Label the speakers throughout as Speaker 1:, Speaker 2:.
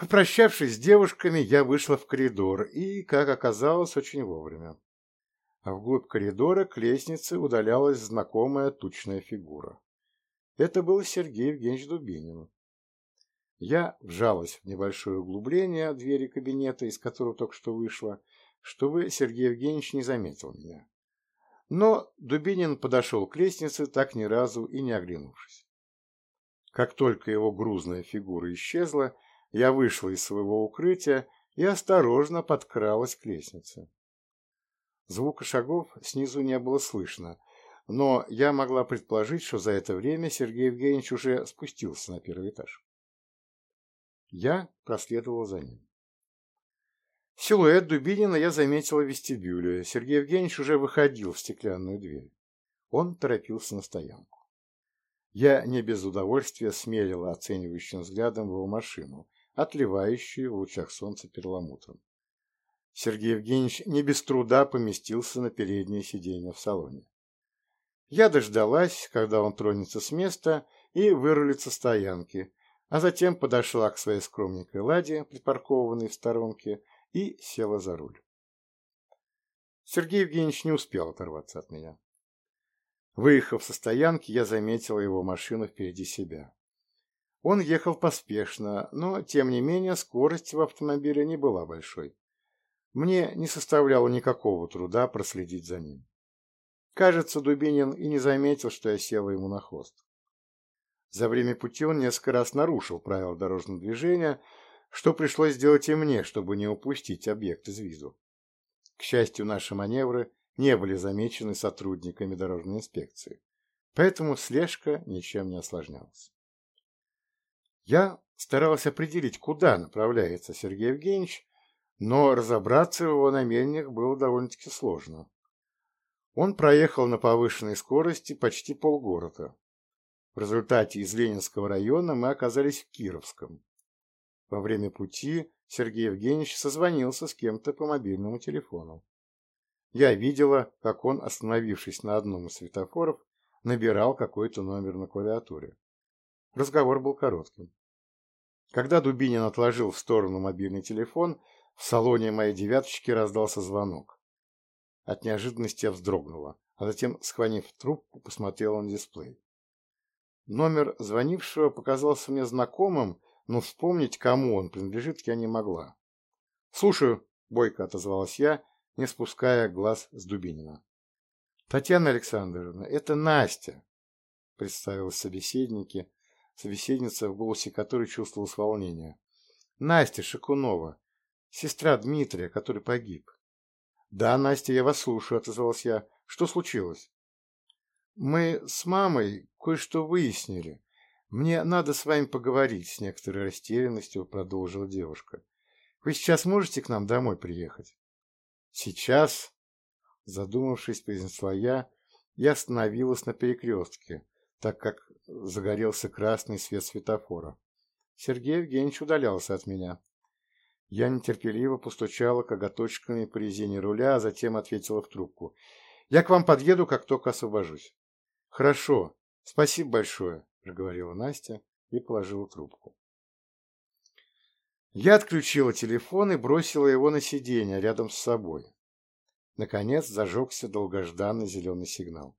Speaker 1: Попрощавшись с девушками, я вышла в коридор и, как оказалось, очень вовремя. Вглубь коридора к лестнице удалялась знакомая тучная фигура. Это был Сергей Евгеньевич Дубинин. Я вжалась в небольшое углубление двери кабинета, из которого только что вышла, чтобы Сергей Евгеньевич не заметил меня. Но Дубинин подошел к лестнице, так ни разу и не оглянувшись. Как только его грузная фигура исчезла, я вышла из своего укрытия и осторожно подкралась к лестнице. Звука шагов снизу не было слышно, но я могла предположить, что за это время Сергей Евгеньевич уже спустился на первый этаж. Я проследовала за ним. Силуэт Дубинина я заметила в вестибюле. Сергей Евгеньевич уже выходил в стеклянную дверь. Он торопился на стоянку. Я не без удовольствия смерила оценивающим взглядом его машину, отливающую в лучах солнца перламутром. Сергей Евгеньевич не без труда поместился на переднее сиденье в салоне. Я дождалась, когда он тронется с места и вырулит со стоянки, а затем подошла к своей скромненькой ладе, припаркованной в сторонке, и села за руль. Сергей Евгеньевич не успел оторваться от меня. Выехав со стоянки, я заметила его машину впереди себя. Он ехал поспешно, но, тем не менее, скорость в автомобиле не была большой. Мне не составляло никакого труда проследить за ним. Кажется, Дубинин и не заметил, что я села ему на хвост. За время пути он несколько раз нарушил правила дорожного движения, что пришлось сделать и мне, чтобы не упустить объект из виду. К счастью, наши маневры не были замечены сотрудниками дорожной инспекции, поэтому слежка ничем не осложнялась. Я старалась определить, куда направляется Сергей Евгеньевич, но разобраться в его намерениях было довольно-таки сложно. Он проехал на повышенной скорости почти полгорода. В результате из Ленинского района мы оказались в Кировском. Во время пути Сергей Евгеньевич созвонился с кем-то по мобильному телефону. Я видела, как он, остановившись на одном из светофоров, набирал какой-то номер на клавиатуре. Разговор был коротким. Когда Дубинин отложил в сторону мобильный телефон, в салоне моей девяточки раздался звонок. От неожиданности я вздрогнула, а затем, схватив трубку, посмотрела на дисплей. Номер звонившего показался мне знакомым, но вспомнить, кому он принадлежит, я не могла. «Слушаю», — бойко отозвалась я, не спуская глаз с Дубинина. «Татьяна Александровна, это Настя», — представилась собеседнике, собеседница, в голосе которой чувствовалось волнение. «Настя Шакунова, сестра Дмитрия, который погиб». «Да, Настя, я вас слушаю», — отозвалась я. «Что случилось?» «Мы с мамой кое-что выяснили. Мне надо с вами поговорить», — с некоторой растерянностью продолжила девушка. «Вы сейчас можете к нам домой приехать?» «Сейчас?» — задумавшись, произнесла я и остановилась на перекрестке, так как загорелся красный свет светофора. Сергей Евгеньевич удалялся от меня. Я нетерпеливо постучала коготочками по резине руля, а затем ответила в трубку. «Я к вам подъеду, как только освобожусь». «Хорошо. Спасибо большое», — проговорила Настя и положила трубку. Я отключила телефон и бросила его на сиденье рядом с собой. Наконец зажегся долгожданный зеленый сигнал.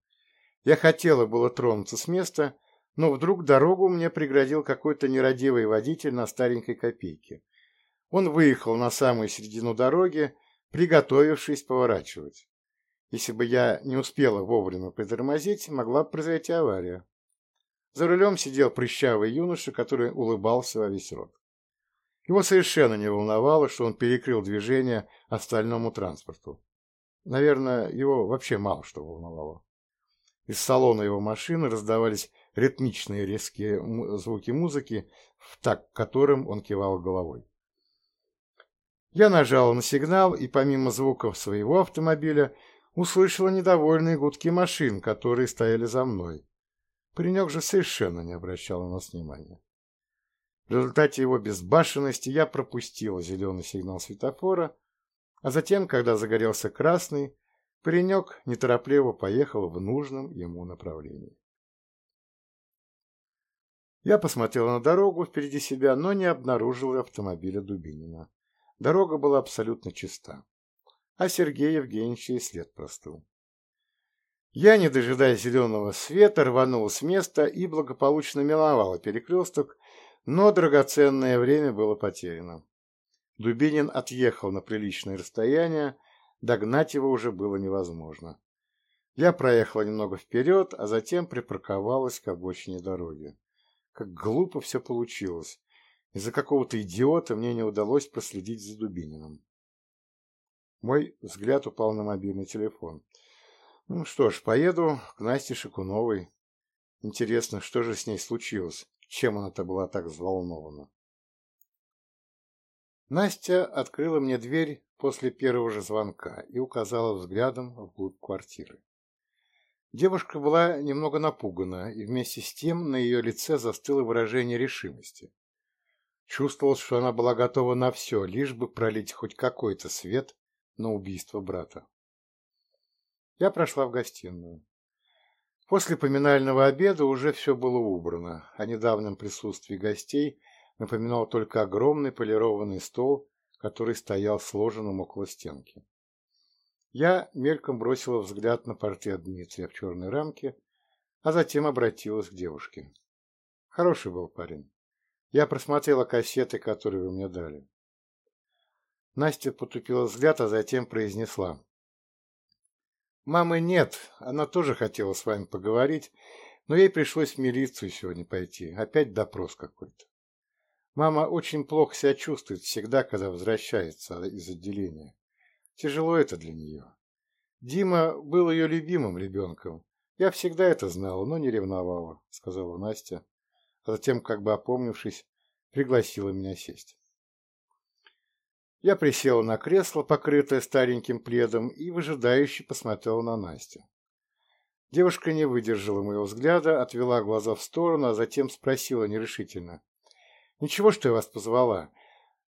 Speaker 1: Я хотела было тронуться с места, но вдруг дорогу мне преградил какой-то нерадивый водитель на старенькой копейке. Он выехал на самую середину дороги, приготовившись поворачивать. Если бы я не успела вовремя притормозить, могла произойти авария. За рулем сидел прыщавый юноша, который улыбался во весь рот. Его совершенно не волновало, что он перекрыл движение остальному транспорту. Наверное, его вообще мало что волновало. Из салона его машины раздавались ритмичные резкие звуки музыки, в такт которым он кивал головой. Я нажал на сигнал и помимо звуков своего автомобиля услышала недовольные гудки машин, которые стояли за мной. Паренек же совершенно не обращал на нас внимания. В результате его безбашенности я пропустила зеленый сигнал светофора, а затем, когда загорелся красный, паренек неторопливо поехал в нужном ему направлении. Я посмотрел на дорогу впереди себя, но не обнаружил автомобиля Дубинина. Дорога была абсолютно чиста. А Сергей Евгеньевич и след простыл. Я, не дожидаясь зеленого света, рванул с места и благополучно миновал перекресток, но драгоценное время было потеряно. Дубинин отъехал на приличное расстояние, догнать его уже было невозможно. Я проехала немного вперед, а затем припарковалась к обочине дороги. Как глупо все получилось. Из-за какого-то идиота мне не удалось проследить за Дубининым. Мой взгляд упал на мобильный телефон. Ну что ж, поеду к Насте Шикуновой. Интересно, что же с ней случилось? Чем она-то была так взволнована? Настя открыла мне дверь после первого же звонка и указала взглядом вглубь квартиры. Девушка была немного напугана, и вместе с тем на ее лице застыло выражение решимости. Чувствовалось, что она была готова на все, лишь бы пролить хоть какой-то свет на убийство брата. Я прошла в гостиную. После поминального обеда уже все было убрано. О недавнем присутствии гостей напоминал только огромный полированный стол, который стоял сложенным около стенки. Я мельком бросила взгляд на портрет Дмитрия в черной рамке, а затем обратилась к девушке. Хороший был парень. Я просмотрела кассеты, которые вы мне дали. Настя потупила взгляд, а затем произнесла. «Мамы нет, она тоже хотела с вами поговорить, но ей пришлось в милицию сегодня пойти. Опять допрос какой-то. Мама очень плохо себя чувствует всегда, когда возвращается из отделения. Тяжело это для нее. Дима был ее любимым ребенком. Я всегда это знала, но не ревновала, сказала Настя, а затем, как бы опомнившись, пригласила меня сесть. Я присела на кресло, покрытое стареньким пледом, и выжидающе посмотрела на Настю. Девушка не выдержала моего взгляда, отвела глаза в сторону, а затем спросила нерешительно. «Ничего, что я вас позвала.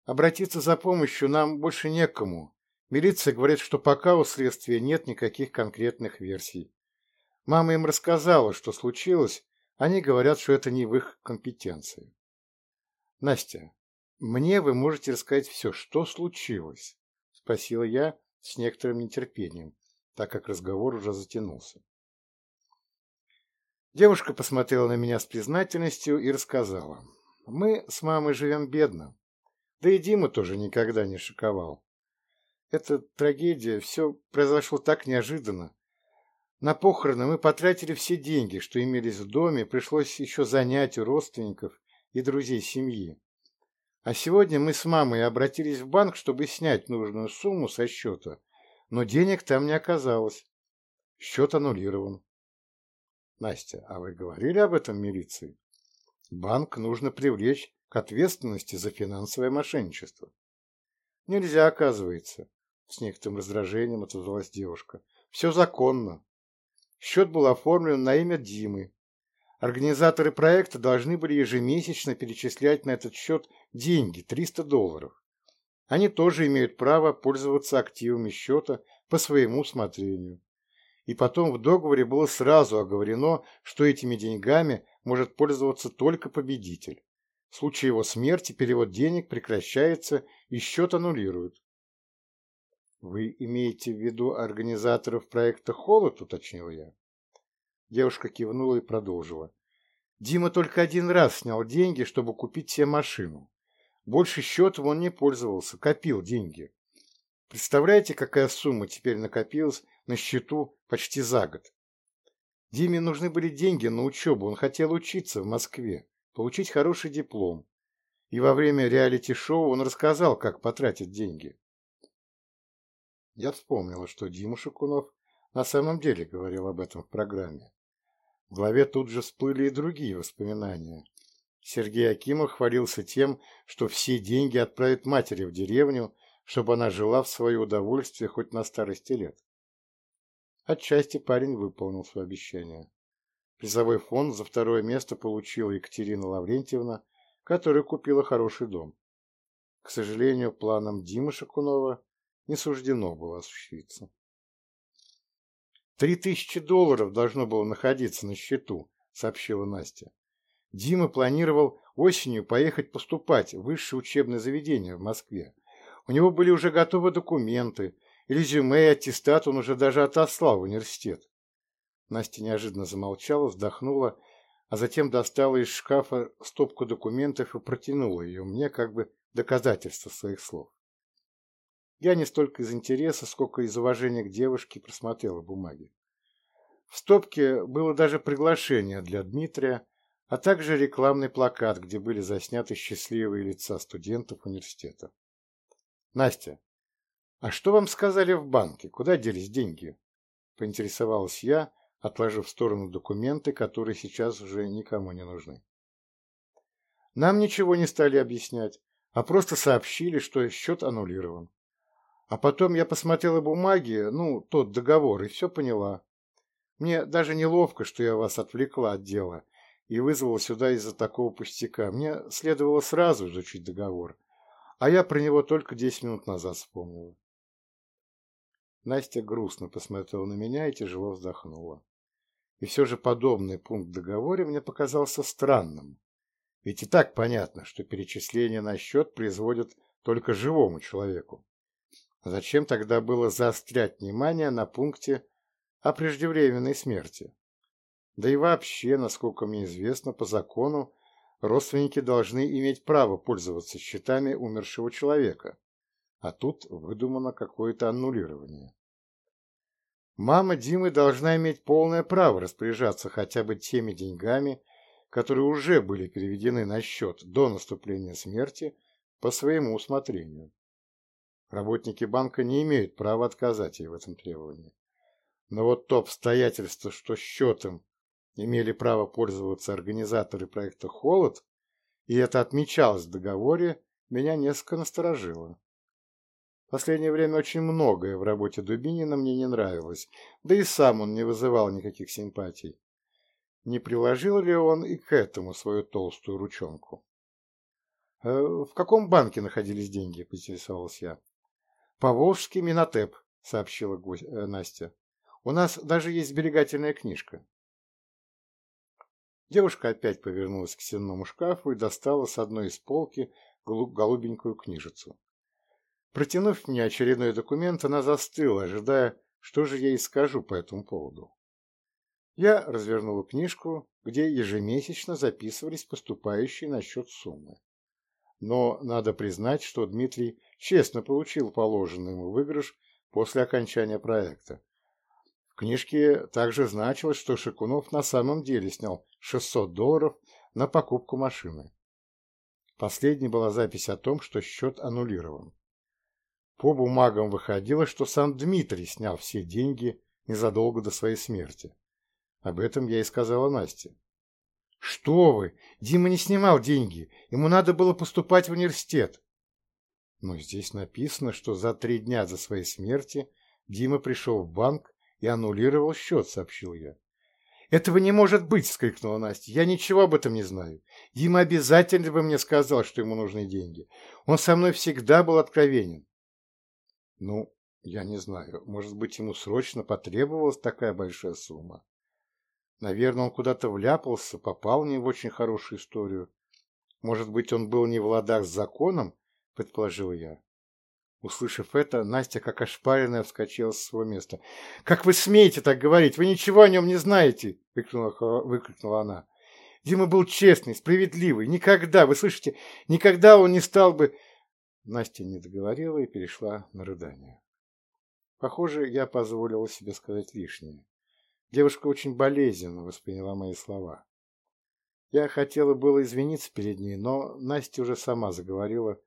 Speaker 1: Обратиться за помощью нам больше некому. Милиция говорит, что пока у следствия нет никаких конкретных версий. Мама им рассказала, что случилось, они говорят, что это не в их компетенции. Настя, мне вы можете рассказать все, что случилось, спросила я с некоторым нетерпением, так как разговор уже затянулся. Девушка посмотрела на меня с признательностью и рассказала. Мы с мамой живем бедно. Да и Дима тоже никогда не шиковал. Эта трагедия, все произошло так неожиданно. На похороны мы потратили все деньги, что имелись в доме, пришлось еще занять у родственников и друзей семьи. А сегодня мы с мамой обратились в банк, чтобы снять нужную сумму со счета, но денег там не оказалось. Счет аннулирован. Настя, а вы говорили об этом милиции? Банк нужно привлечь к ответственности за финансовое мошенничество. Нельзя, оказывается. С некоторым раздражением отозвалась девушка. Все законно. Счет был оформлен на имя Димы. Организаторы проекта должны были ежемесячно перечислять на этот счет деньги, 300 долларов. Они тоже имеют право пользоваться активами счета по своему усмотрению. И потом в договоре было сразу оговорено, что этими деньгами может пользоваться только победитель. В случае его смерти перевод денег прекращается и счет аннулируют. «Вы имеете в виду организаторов проекта «Холод», — уточнил я. Девушка кивнула и продолжила. Дима только один раз снял деньги, чтобы купить себе машину. Больше счетом он не пользовался, копил деньги. Представляете, какая сумма теперь накопилась на счету почти за год? Диме нужны были деньги на учебу, он хотел учиться в Москве, получить хороший диплом. И во время реалити-шоу он рассказал, как потратить деньги. Я вспомнила, что Дима Шукунов на самом деле говорил об этом в программе. В голове тут же всплыли и другие воспоминания. Сергей Акимов хвалился тем, что все деньги отправит матери в деревню, чтобы она жила в свое удовольствие хоть на старости лет. Отчасти парень выполнил свое обещание. Призовой фонд за второе место получила Екатерина Лаврентьевна, которая купила хороший дом. К сожалению, планам Димы Шакунова не суждено было осуществиться. «Три тысячи долларов должно было находиться на счету», — сообщила Настя. Дима планировал осенью поехать поступать в высшее учебное заведение в Москве. У него были уже готовы документы, резюме и аттестат он уже даже отослал в университет. Настя неожиданно замолчала, вздохнула, а затем достала из шкафа стопку документов и протянула ее мне как бы доказательство своих слов. Я не столько из интереса, сколько из уважения к девушке просмотрела бумаги. В стопке было даже приглашение для Дмитрия, а также рекламный плакат, где были засняты счастливые лица студентов университета. «Настя, а что вам сказали в банке? Куда делись деньги?» – поинтересовалась я, отложив в сторону документы, которые сейчас уже никому не нужны. Нам ничего не стали объяснять, а просто сообщили, что счет аннулирован. А потом я посмотрела бумаги, ну, тот договор, и все поняла. Мне даже неловко, что я вас отвлекла от дела и вызвала сюда из-за такого пустяка. Мне следовало сразу изучить договор, а я про него только десять минут назад вспомнила. Настя грустно посмотрела на меня и тяжело вздохнула. И все же подобный пункт в договоре мне показался странным. Ведь и так понятно, что перечисление на счет производят только живому человеку. Зачем тогда было заострять внимание на пункте о преждевременной смерти? Да и вообще, насколько мне известно, по закону родственники должны иметь право пользоваться счетами умершего человека, а тут выдумано какое-то аннулирование. Мама Димы должна иметь полное право распоряжаться хотя бы теми деньгами, которые уже были переведены на счет до наступления смерти по своему усмотрению. Работники банка не имеют права отказать ей в этом требовании. Но вот то обстоятельство, что счетом имели право пользоваться организаторы проекта «Холод», и это отмечалось в договоре, меня несколько насторожило. В последнее время очень многое в работе Дубинина мне не нравилось, да и сам он не вызывал никаких симпатий. Не приложил ли он и к этому свою толстую ручонку? «Э, «В каком банке находились деньги?» – поинтересовалась я. «Поволжский Минотеп», — сообщила э, Настя. «У нас даже есть сберегательная книжка». Девушка опять повернулась к стенному шкафу и достала с одной из полки голубенькую книжицу. Протянув мне очередной документ, она застыла, ожидая, что же я ей скажу по этому поводу. Я развернула книжку, где ежемесячно записывались поступающие на счет суммы. Но надо признать, что Дмитрий честно получил положенный ему выигрыш после окончания проекта. Книжке также значилось, что Шикунов на самом деле снял 600 долларов на покупку машины. Последней была запись о том, что счет аннулирован. По бумагам выходило, что сам Дмитрий снял все деньги незадолго до своей смерти. Об этом я и сказала Насте. «Что вы! Дима не снимал деньги. Ему надо было поступать в университет». Но здесь написано, что за три дня до своей смерти Дима пришел в банк и аннулировал счет, сообщил я. «Этого не может быть!» — вскрикнула Настя. «Я ничего об этом не знаю. Дима обязательно бы мне сказал, что ему нужны деньги. Он со мной всегда был откровенен». «Ну, я не знаю. Может быть, ему срочно потребовалась такая большая сумма?» Наверное, он куда-то вляпался, попал не в очень хорошую историю. Может быть, он был не в ладах с законом, предположил я. Услышав это, Настя, как ошпаренная, вскочила с своего места. «Как вы смеете так говорить? Вы ничего о нем не знаете!» — выкрикнула, выкрикнула она. «Дима был честный, справедливый. Никогда, вы слышите, никогда он не стал бы...» Настя не договорила и перешла на рыдание. Похоже, я позволила себе сказать лишнее. Девушка очень болезненно восприняла мои слова. Я хотела было извиниться перед ней, но Настя уже сама заговорила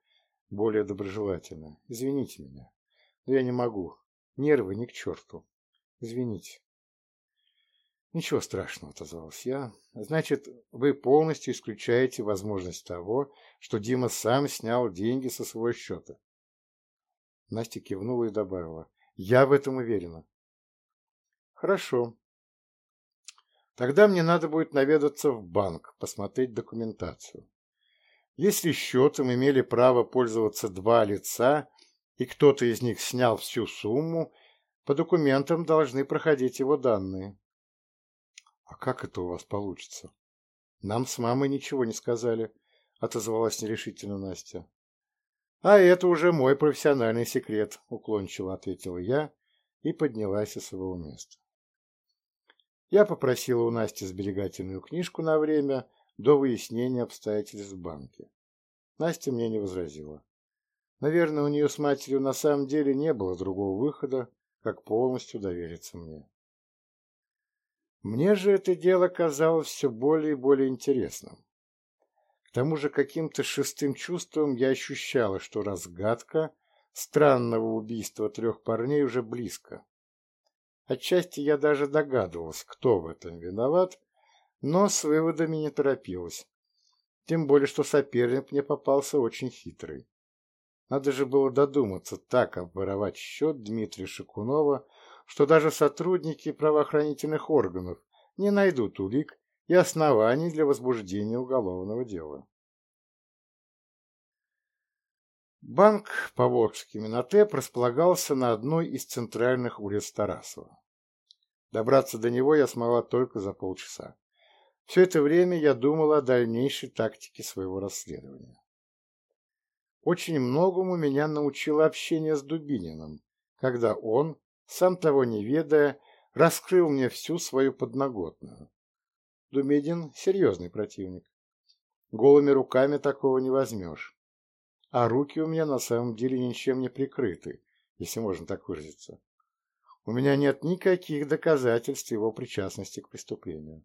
Speaker 1: более доброжелательно. «Извините меня, но я не могу. Нервы ни к черту. Извините». «Ничего страшного», — отозвалась я. «Значит, вы полностью исключаете возможность того, что Дима сам снял деньги со своего счета». Настя кивнула и добавила. «Я в этом уверена». «Хорошо. Тогда мне надо будет наведаться в банк, посмотреть документацию. Если счетом имели право пользоваться два лица, и кто-то из них снял всю сумму, по документам должны проходить его данные. А как это у вас получится? Нам с мамой ничего не сказали, отозвалась нерешительно Настя. А это уже мой профессиональный секрет, уклончиво ответила я и поднялась со своего места. Я попросила у Насти сберегательную книжку на время до выяснения обстоятельств в банке. Настя мне не возразила. Наверное, у нее с матерью на самом деле не было другого выхода, как полностью довериться мне. Мне же это дело казалось все более и более интересным. К тому же каким-то шестым чувством я ощущала, что разгадка странного убийства трех парней уже близко. Отчасти я даже догадывалась, кто в этом виноват, но с выводами не торопилась. Тем более, что соперник мне попался очень хитрый. Надо же было додуматься так обворовать счет Дмитрия Шикунова, что даже сотрудники правоохранительных органов не найдут улик и оснований для возбуждения уголовного дела. Банк Поволжский Минотеп располагался на одной из центральных улиц Тарасова. Добраться до него я смогла только за полчаса. Все это время я думала о дальнейшей тактике своего расследования. Очень многому меня научило общение с Дубининым, когда он, сам того не ведая, раскрыл мне всю свою подноготную. Дубинин — серьезный противник. Голыми руками такого не возьмешь. А руки у меня на самом деле ничем не прикрыты, если можно так выразиться. У меня нет никаких доказательств его причастности к преступлению.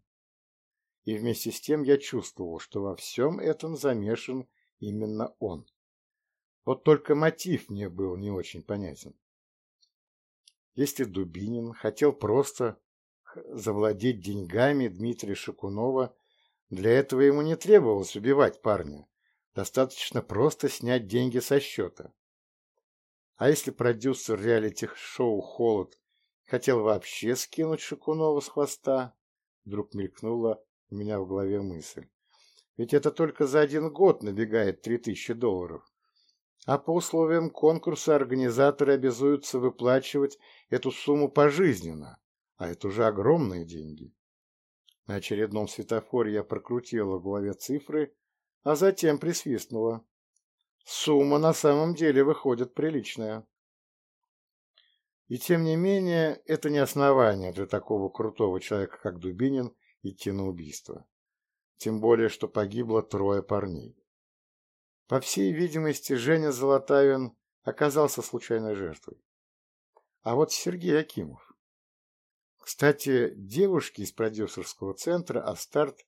Speaker 1: И вместе с тем я чувствовал, что во всем этом замешан именно он. Вот только мотив мне был не очень понятен. Если Дубинин хотел просто завладеть деньгами Дмитрия Шакунова, для этого ему не требовалось убивать парня. Достаточно просто снять деньги со счета. А если продюсер реалити-шоу «Холод» хотел вообще скинуть Шакунова с хвоста, вдруг мелькнула у меня в голове мысль. Ведь это только за один год набегает три тысячи долларов а по условиям конкурса организаторы обязуются выплачивать эту сумму пожизненно, а это уже огромные деньги. На очередном светофоре я прокрутила в голове цифры, а затем присвистнула. Сумма на самом деле выходит приличная. И тем не менее, это не основание для такого крутого человека, как Дубинин, идти на убийство. Тем более, что погибло трое парней. По всей видимости, Женя Золотавин оказался случайной жертвой. А вот Сергей Акимов. Кстати, девушки из продюсерского центра «Астарт»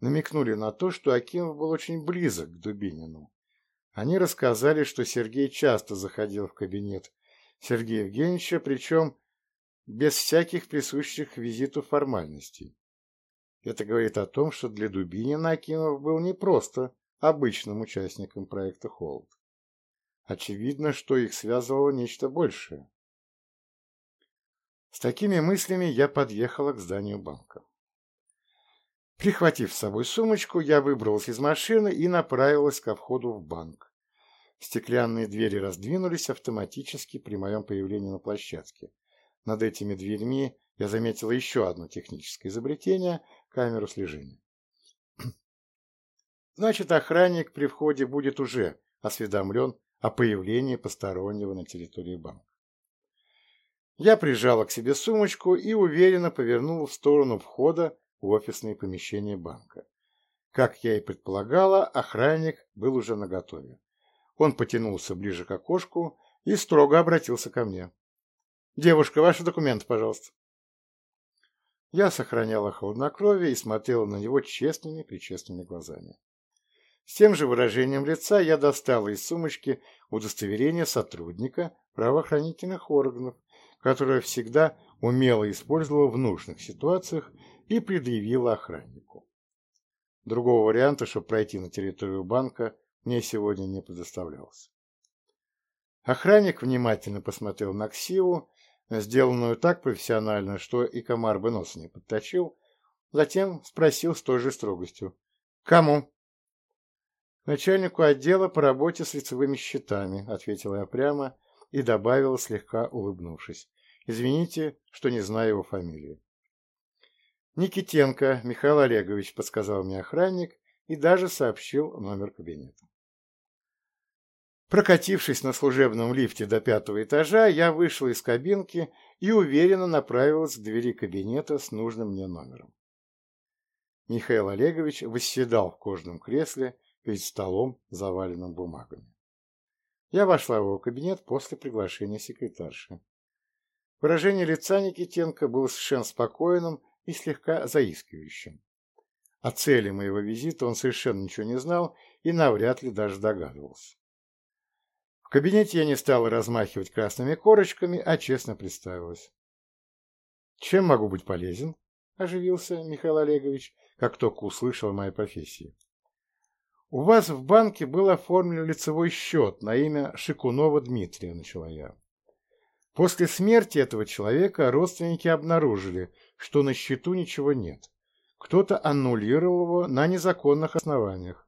Speaker 1: намекнули на то, что Акимов был очень близок к Дубинину. Они рассказали, что Сергей часто заходил в кабинет Сергея Евгеньевича, причем без всяких присущих визиту формальностей. Это говорит о том, что для Дубинина Акимов был не просто обычным участникам проекта «Холд». Очевидно, что их связывало нечто большее. С такими мыслями я подъехала к зданию банка. Прихватив с собой сумочку, я выбралась из машины и направилась ко входу в банк. Стеклянные двери раздвинулись автоматически при моем появлении на площадке. Над этими дверьми я заметила еще одно техническое изобретение – камеру слежения. Значит, охранник при входе будет уже осведомлен о появлении постороннего на территории банка. Я прижала к себе сумочку и уверенно повернула в сторону входа в офисные помещения банка. Как я и предполагала, охранник был уже наготове. Он потянулся ближе к окошку и строго обратился ко мне. «Девушка, ваши документы, пожалуйста». Я сохраняла хладнокровие и смотрела на него честными-причестными глазами. С тем же выражением лица я достала из сумочки удостоверение сотрудника правоохранительных органов, которое всегда умело использовала в нужных ситуациях и предъявила охраннику. Другого варианта, чтобы пройти на территорию банка, мне сегодня не предоставлялось. Охранник внимательно посмотрел на ксиву, сделанную так профессионально, что и комар бы нос не подточил, затем спросил с той же строгостью. «Кому?» «Начальнику отдела по работе с лицевыми счетами», — ответила я прямо и добавила, слегка улыбнувшись. «Извините, что не знаю его фамилии». Никитенко Михаил Олегович, подсказал мне охранник и даже сообщил номер кабинета. Прокатившись на служебном лифте до пятого этажа, я вышел из кабинки и уверенно направился к двери кабинета с нужным мне номером. Михаил Олегович восседал в кожаном кресле перед столом, заваленным бумагами. Я вошла в его кабинет после приглашения секретарши. Выражение лица Никитенко было совершенно спокойным и слегка заискивающим. О цели моего визита он совершенно ничего не знал и навряд ли даже догадывался. В кабинете я не стала размахивать красными корочками, а честно представилась. «Чем могу быть полезен?» – оживился Михаил Олегович, как только услышал о моей профессии. «У вас в банке был оформлен лицевой счет на имя Шикунова Дмитрия», – начала я. После смерти этого человека родственники обнаружили, что на счету ничего нет. Кто-то аннулировал его на незаконных основаниях.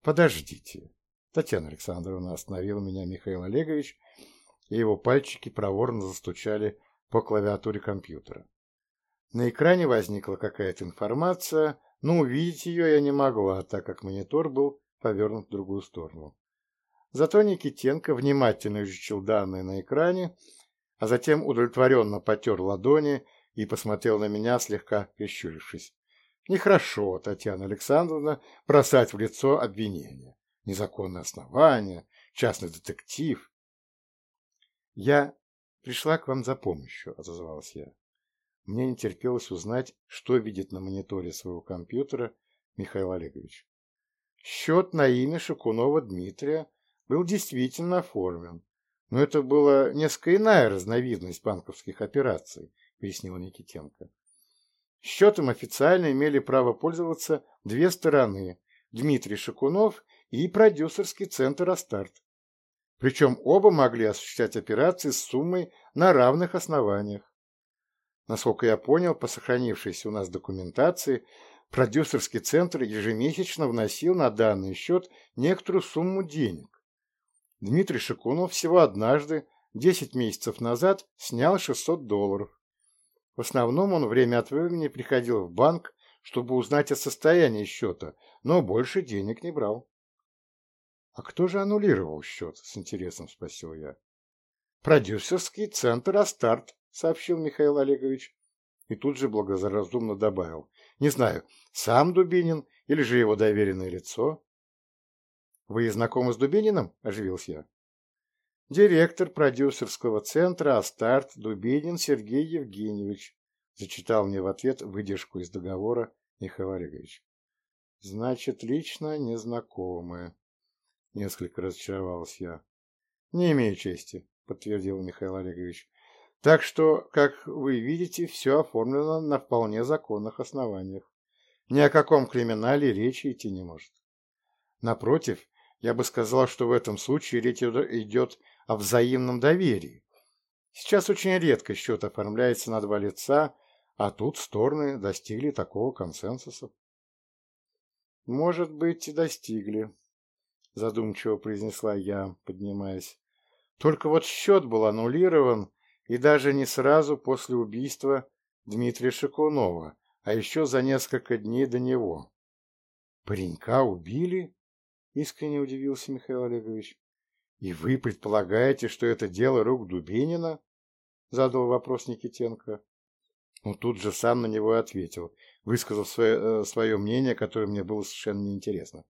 Speaker 1: «Подождите», Татьяна Александровна остановила меня Михаил Олегович, и его пальчики проворно застучали по клавиатуре компьютера. На экране возникла какая-то информация, но увидеть ее я не могла, так как монитор был повернут в другую сторону. Зато Никитенко внимательно изучил данные на экране, а затем удовлетворенно потер ладони и посмотрел на меня, слегка прищурившись. Нехорошо, Татьяна Александровна, бросать в лицо обвинения незаконное основание, частный детектив. Я пришла к вам за помощью, отозвалась я. Мне не терпелось узнать, что видит на мониторе своего компьютера Михаил Олегович. Счет на имя Шакунова Дмитрия был действительно оформлен, но это была несколько иная разновидность банковских операций, пояснил Никитенко. Счетом официально имели право пользоваться две стороны – Дмитрий Шакунов и продюсерский центр «Астарт». Причем оба могли осуществлять операции с суммой на равных основаниях. Насколько я понял, по сохранившейся у нас документации, продюсерский центр ежемесячно вносил на данный счет некоторую сумму денег. Дмитрий Шикунов всего однажды, 10 месяцев назад, снял 600 долларов. В основном он время от времени приходил в банк, чтобы узнать о состоянии счета, но больше денег не брал. «А кто же аннулировал счет?» — с интересом спросил я. «Продюсерский центр «Астарт», — сообщил Михаил Олегович. И тут же благоразумно добавил. «Не знаю, сам Дубинин или же его доверенное лицо?» «Вы знакомы с Дубининым?» — оживился я. «Директор продюсерского центра «Астарт» Дубинин Сергей Евгеньевич», — зачитал мне в ответ выдержку из договора Михаил Олегович. «Значит, лично незнакомые». Несколько разочаровалась я. Не имею чести, подтвердил Михаил Олегович. Так что, как вы видите, все оформлено на вполне законных основаниях. Ни о каком криминале речи идти не может. Напротив, я бы сказал, что в этом случае речь идет о взаимном доверии. Сейчас очень редко счет оформляется на два лица, а тут стороны достигли такого консенсуса. Может быть, и достигли, задумчиво произнесла я, поднимаясь. Только вот счет был аннулирован, и даже не сразу после убийства Дмитрия Шакунова, а еще за несколько дней до него. «Паренька убили?» — искренне удивился Михаил Олегович. «И вы предполагаете, что это дело рук Дубинина?» — задал вопрос Никитенко. Он тут же сам на него ответил, высказав свое, э, свое мнение, которое мне было совершенно неинтересно.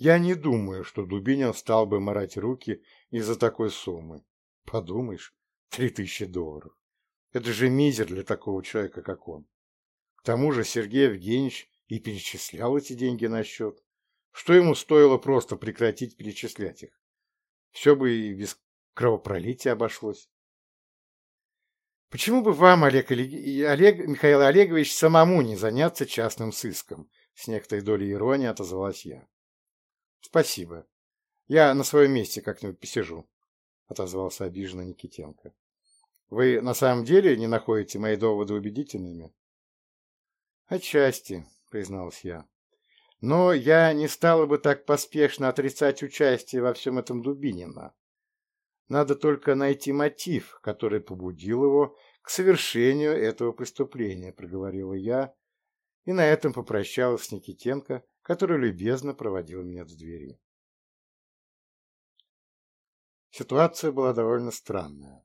Speaker 1: Я не думаю, что Дубинин стал бы морать руки из-за такой суммы. Подумаешь, три тысячи долларов. Это же мизер для такого человека, как он. К тому же Сергей Евгеньевич и перечислял эти деньги на счет. Что ему стоило просто прекратить перечислять их? Все бы и без кровопролития обошлось. Почему бы вам, Олег, Олег, Михаил Олегович, самому не заняться частным сыском? С некоторой долей иронии отозвалась я. Спасибо. Я на своем месте как-нибудь посижу, отозвался обиженно Никитенко. Вы на самом деле не находите мои доводы убедительными? Отчасти, призналась я. Но я не стала бы так поспешно отрицать участие во всем этом Дубинина. Надо только найти мотив, который побудил его к совершению этого преступления, проговорила я, и на этом попрощалась с Никитенко, который любезно проводил меня до двери. Ситуация была довольно странная.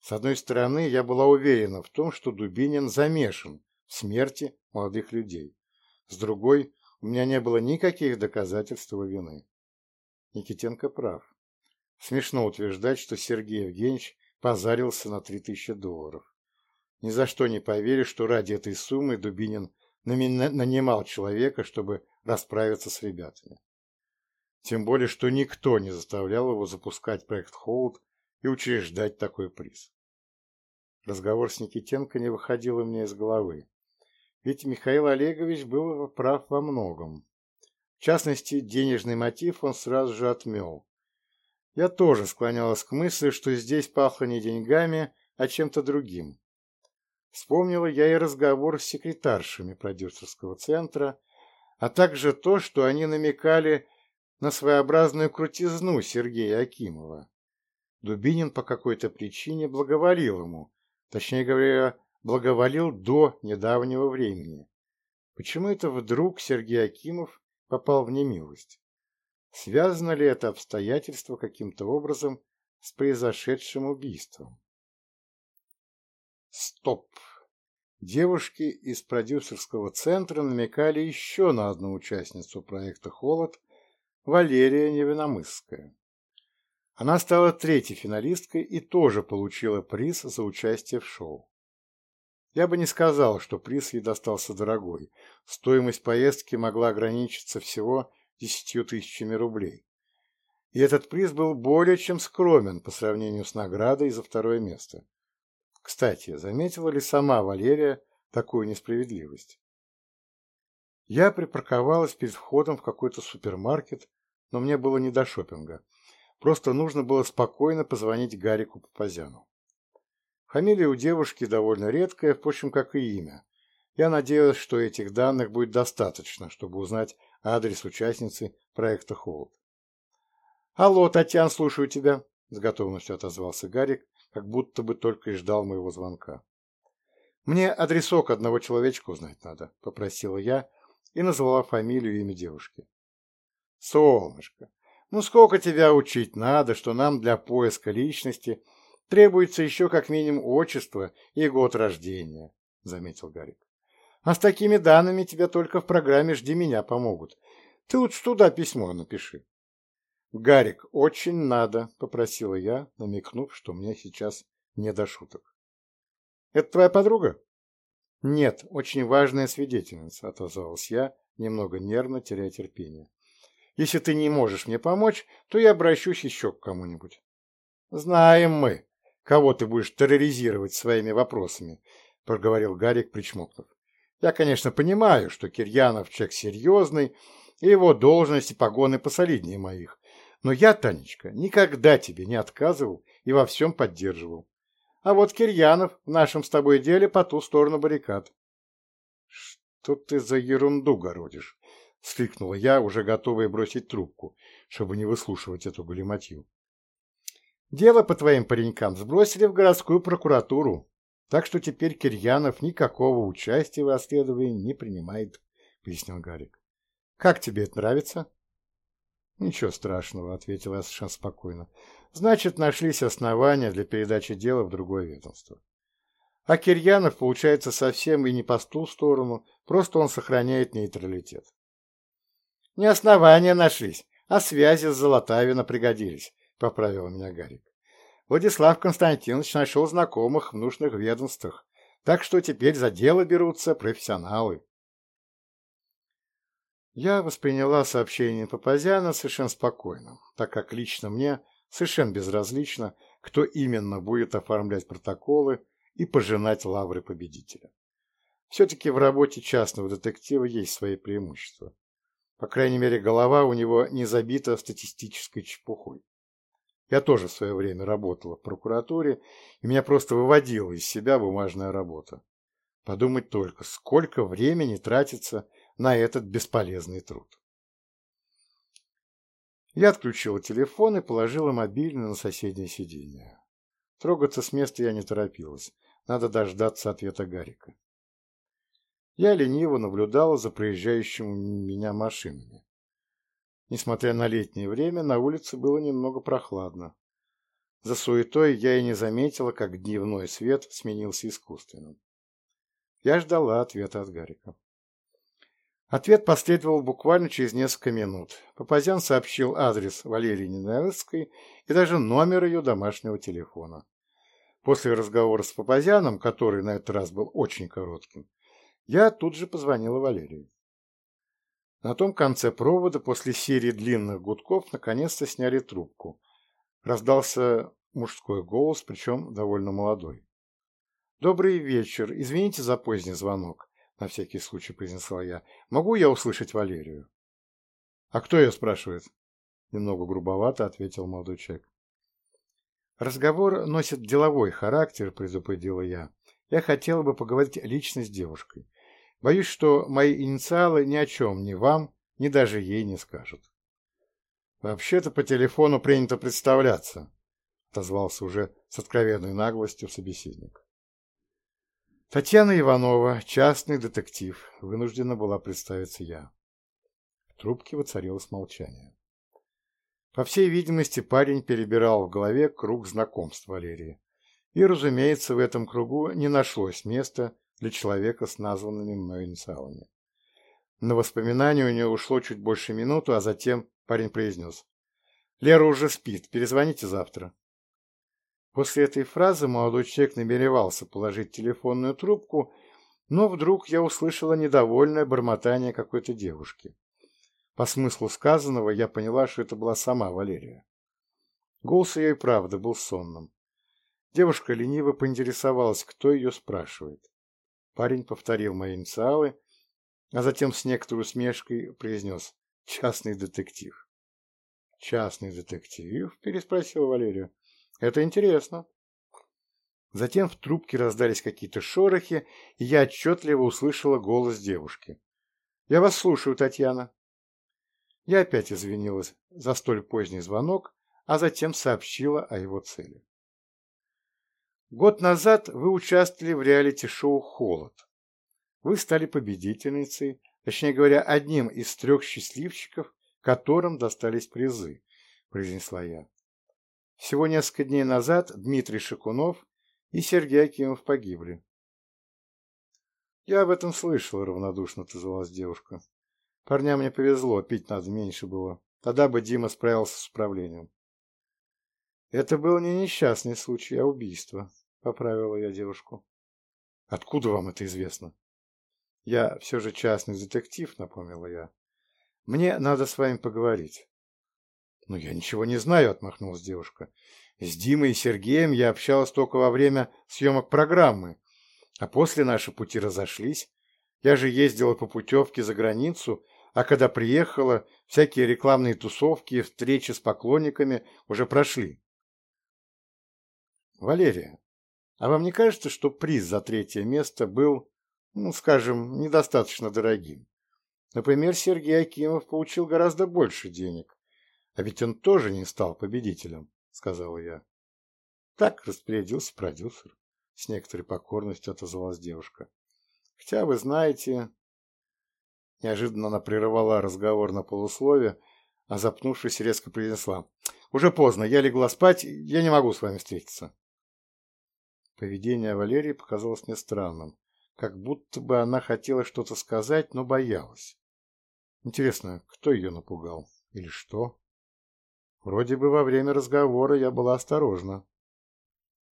Speaker 1: С одной стороны, я была уверена в том, что Дубинин замешан в смерти молодых людей. С другой, у меня не было никаких доказательств его вины. Никитенко прав. Смешно утверждать, что Сергей Евгеньевич позарился на три тысячи долларов. Ни за что не поверю, что ради этой суммы Дубинин нанимал человека, чтобы расправиться с ребятами. Тем более, что никто не заставлял его запускать проект «Холд» и учреждать такой приз. Разговор с Никитенко не выходил у меня из головы. Ведь Михаил Олегович был прав во многом. В частности, денежный мотив он сразу же отмел. Я тоже склонялась к мысли, что здесь пахло не деньгами, а чем-то другим. Вспомнила я и разговор с секретаршами продюсерского центра, а также то, что они намекали на своеобразную крутизну Сергея Акимова. Дубинин по какой-то причине благоволил ему, точнее говоря, благоволил до недавнего времени. Почему это вдруг Сергей Акимов попал в немилость? Связано ли это обстоятельство каким-то образом с произошедшим убийством? Стоп! Девушки из продюсерского центра намекали еще на одну участницу проекта «Холод», Валерия Невиномысская. Она стала третьей финалисткой и тоже получила приз за участие в шоу. Я бы не сказал, что приз ей достался дорогой. Стоимость поездки могла ограничиться всего десятью тысячами рублей. И этот приз был более чем скромен по сравнению с наградой за второе место. Кстати, заметила ли сама Валерия такую несправедливость? Я припарковалась перед входом в какой-то супермаркет, но мне было не до шопинга. Просто нужно было спокойно позвонить Гарику Папазяну. Фамилия у девушки довольно редкая, впрочем, как и имя. Я надеялась, что этих данных будет достаточно, чтобы узнать адрес участницы проекта «Холод». «Алло, Татьяна, слушаю тебя», — с готовностью отозвался Гарик, как будто бы только и ждал моего звонка. «Мне адресок одного человечка узнать надо», — попросила я, — и назвала фамилию и имя девушки. «Солнышко, ну сколько тебя учить надо, что нам для поиска личности требуется еще как минимум отчество и год рождения», — заметил Гарик. «А с такими данными тебя только в программе «Жди меня» помогут. Ты лучше туда письмо напиши». «Гарик, очень надо», — попросила я, намекнув, что мне сейчас не до шуток. «Это твоя подруга?» «Нет, очень важная свидетельница», — отозвалась я, немного нервно теряя терпение. «Если ты не можешь мне помочь, то я обращусь еще к кому-нибудь». «Знаем мы, кого ты будешь терроризировать своими вопросами», — проговорил Гарик, причмокнув. «Я, конечно, понимаю, что Кирьянов человек серьезный, и его должность и погоны посолиднее моих, но я, Танечка, никогда тебе не отказывал и во всем поддерживал. А вот Кирьянов в нашем с тобой деле по ту сторону баррикад. — Что ты за ерунду городишь? — вскрикнула я, уже готовая бросить трубку, чтобы не выслушивать эту галиматью. — Дело по твоим паренькам сбросили в городскую прокуратуру, так что теперь Кирьянов никакого участия в расследовании не принимает, — пояснил Гарик. — Как тебе это нравится? — Ничего страшного, — я совершенно спокойно. Значит, нашлись основания для передачи дела в другое ведомство. А Кирьянов, получается, совсем и не по ту сторону, просто он сохраняет нейтралитет. Не основания нашлись, а связи с Золотавино пригодились, поправил меня Гарик. Владислав Константинович нашел знакомых в нужных ведомствах, так что теперь за дело берутся профессионалы. Я восприняла сообщение Папазяна совершенно спокойно, так как лично мне Совершенно безразлично, кто именно будет оформлять протоколы и пожинать лавры победителя. Все-таки в работе частного детектива есть свои преимущества. По крайней мере, голова у него не забита статистической чепухой. Я тоже в свое время работала в прокуратуре, и меня просто выводила из себя бумажная работа. Подумать только, сколько времени тратится на этот бесполезный труд. Я отключила телефон и положила мобильный на соседнее сиденье. Трогаться с места я не торопилась. надо дождаться ответа Гарика. Я лениво наблюдал за проезжающими меня машинами. Несмотря на летнее время, на улице было немного прохладно. За суетой я и не заметила, как дневной свет сменился искусственным. Я ждала ответа от Гарика. Ответ последовал буквально через несколько минут. Папазян сообщил адрес Валерии Ненавецкой и даже номер ее домашнего телефона. После разговора с Папазяном, который на этот раз был очень коротким, я тут же позвонила Валерии. На том конце провода после серии длинных гудков наконец-то сняли трубку. Раздался мужской голос, причем довольно молодой. «Добрый вечер. Извините за поздний звонок на всякий случай произнесла я. Могу я услышать Валерию? А кто ее спрашивает? Немного грубовато ответил молодой человек. Разговор носит деловой характер, предупредила я. Я хотела бы поговорить лично с девушкой. Боюсь, что мои инициалы ни о чем ни вам, ни даже ей не скажут. Вообще-то по телефону принято представляться, отозвался уже с откровенной наглостью собеседник. Татьяна Иванова, частный детектив, вынуждена была представиться я. В трубке воцарилось молчание. По всей видимости, парень перебирал в голове круг знакомств Валерии. И, разумеется, в этом кругу не нашлось места для человека с названными мной инициалами. На воспоминания у него ушло чуть больше минуты, а затем парень произнес. «Лера уже спит, перезвоните завтра». После этой фразы молодой человек намеревался положить телефонную трубку, но вдруг я услышала недовольное бормотание какой-то девушки. По смыслу сказанного я поняла, что это была сама Валерия. Голос ее и правда был сонным. Девушка лениво поинтересовалась, кто ее спрашивает. Парень повторил мои инициалы, а затем с некоторой усмешкой произнес «частный детектив». «Частный детектив?» – переспросила Валерия. Это интересно. Затем в трубке раздались какие-то шорохи, и я отчетливо услышала голос девушки. «Я вас слушаю, Татьяна». Я опять извинилась за столь поздний звонок, а затем сообщила о его цели. Год назад вы участвовали в реалити-шоу «Холод». Вы стали победительницей, точнее говоря, одним из трех счастливчиков, которым достались призы, произнесла я. Всего несколько дней назад Дмитрий Шикунов и Сергей Акимов погибли. «Я об этом слышал», — равнодушно отозвалась девушка. «Парням мне повезло, пить надо меньше было. Тогда бы Дима справился с управлением». «Это был не несчастный случай, а убийство», — поправила я девушку. «Откуда вам это известно?» «Я все же частный детектив», — напомнила я. «Мне надо с вами поговорить». «Ну, я ничего не знаю», — отмахнулась девушка. «С Димой и Сергеем я общалась только во время съемок программы, а после наши пути разошлись. Я же ездила по путевке за границу, а когда приехала, всякие рекламные тусовки и встречи с поклонниками уже прошли». «Валерия, а вам не кажется, что приз за третье место был, ну, скажем, недостаточно дорогим? Например, Сергей Акимов получил гораздо больше денег, а ведь он тоже не стал победителем, сказала я. Так распорядился продюсер. С некоторой покорностью отозвалась девушка. Хотя вы знаете... Неожиданно она прервала разговор на полуслове, а запнувшись резко произнесла. «Уже поздно, я легла спать, я не могу с вами встретиться». Поведение Валерии показалось мне странным, как будто бы она хотела что-то сказать, но боялась. Интересно, кто ее напугал? Или что? Вроде бы во время разговора я была осторожна.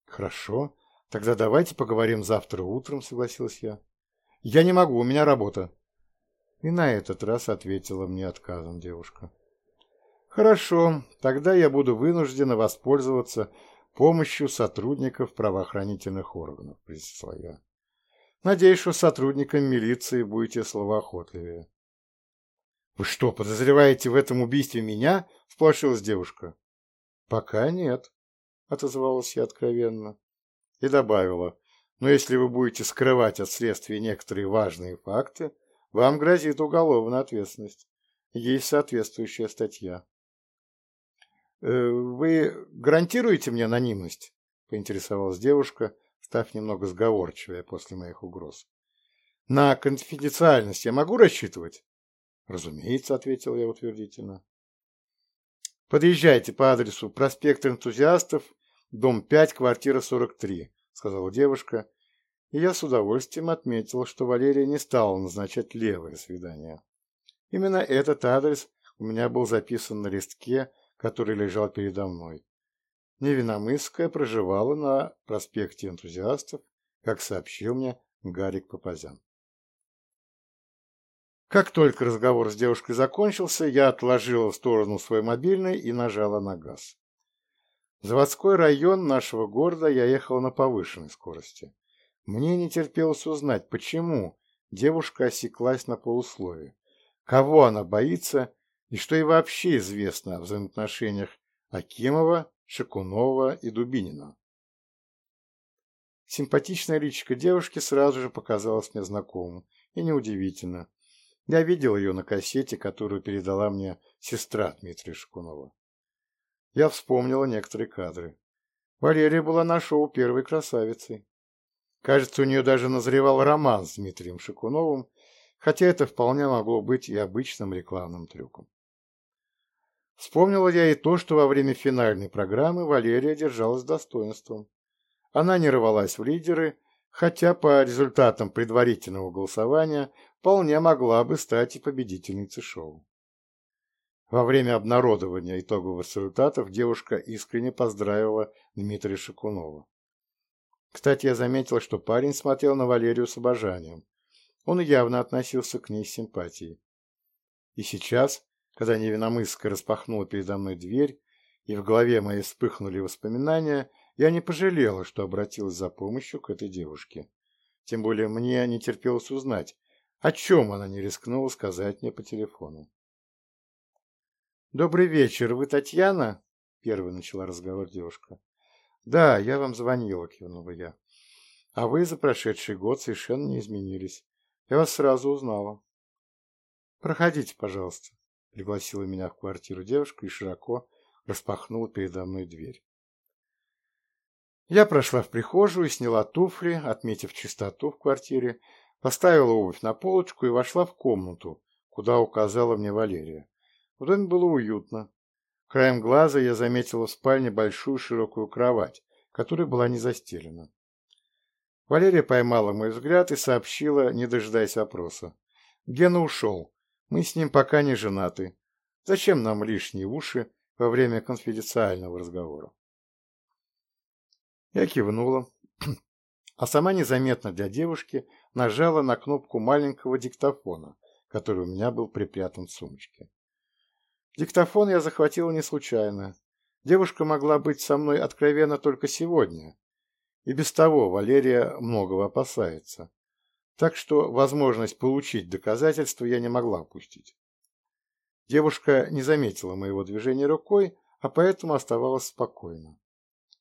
Speaker 1: Хорошо, тогда давайте поговорим завтра утром, согласилась я. Я не могу, у меня работа. И на этот раз ответила мне отказом девушка. Хорошо, тогда я буду вынуждена воспользоваться помощью сотрудников правоохранительных органов, произнесла я. Надеюсь, что сотрудникам милиции будете словоохотливее. «Вы что, подозреваете в этом убийстве меня?» – сплошилась девушка. «Пока нет», – отозвалась я откровенно. И добавила, «но если вы будете скрывать от следствия некоторые важные факты, вам грозит уголовная ответственность. Есть соответствующая статья». «Э, «Вы гарантируете мне анонимность?» – поинтересовалась девушка, став немного сговорчивее после моих угроз. «На конфиденциальность я могу рассчитывать?» «Разумеется», — ответил я утвердительно. «Подъезжайте по адресу проспект энтузиастов, дом 5, квартира 43», — сказала девушка, и я с удовольствием отметил, что Валерия не стала назначать левое свидание. Именно этот адрес у меня был записан на листке, который лежал передо мной. Невиномысская проживала на проспекте энтузиастов, как сообщил мне Гарик Папазян. Как только разговор с девушкой закончился, я отложила в сторону свой мобильный и нажала на газ. В заводской район нашего города я ехала на повышенной скорости. Мне не терпелось узнать, почему девушка осеклась на полусловие, кого она боится и что ей вообще известно о взаимоотношениях Акимова, Шакунова и Дубинина. Симпатичная личико девушки сразу же показалась мне знакомым, и неудивительно. Я видел ее на кассете, которую передала мне сестра Дмитрия Шакунова. Я вспомнила некоторые кадры. Валерия была на шоу первой красавицей. Кажется, у нее даже назревал роман с Дмитрием Шакуновым, хотя это вполне могло быть и обычным рекламным трюком. Вспомнила я и то, что во время финальной программы Валерия держалась достоинством. Она не рвалась в лидеры, хотя по результатам предварительного голосования вполне могла бы стать и победительницей шоу. Во время обнародования итоговых результатов девушка искренне поздравила Дмитрия Шакунова. Кстати, я заметил, что парень смотрел на Валерию с обожанием. Он явно относился к ней с симпатией. И сейчас, когда невиномысска распахнула передо мной дверь, и в голове моей вспыхнули воспоминания, я не пожалела, что обратилась за помощью к этой девушке. Тем более мне не терпелось узнать, о чем она не рискнула сказать мне по телефону. «Добрый вечер, вы Татьяна?» — первой начала разговор девушка. «Да, я вам звонила», — кивнула я. «А вы за прошедший год совершенно не изменились. Я вас сразу узнала». «Проходите, пожалуйста», — пригласила меня в квартиру девушка и широко распахнула передо мной дверь. Я прошла в прихожую, сняла туфли, отметив чистоту в квартире, поставила обувь на полочку и вошла в комнату, куда указала мне Валерия. В доме было уютно. Краем глаза я заметила в спальне большую широкую кровать, которая была не застелена. Валерия поймала мой взгляд и сообщила, не дожидаясь вопроса. Гена ушел. Мы с ним пока не женаты. Зачем нам лишние уши во время конфиденциального разговора? Я кивнула, а сама незаметно для девушки нажала на кнопку маленького диктофона, который у меня был припрятан в сумочке. Диктофон я захватила не случайно. Девушка могла быть со мной откровенна только сегодня. И без того Валерия многого опасается. Так что возможность получить доказательства я не могла упустить. Девушка не заметила моего движения рукой, а поэтому оставалась спокойна.